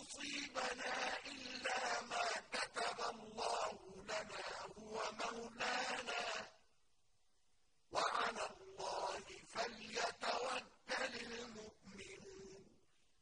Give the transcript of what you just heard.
يُصِيبَنَا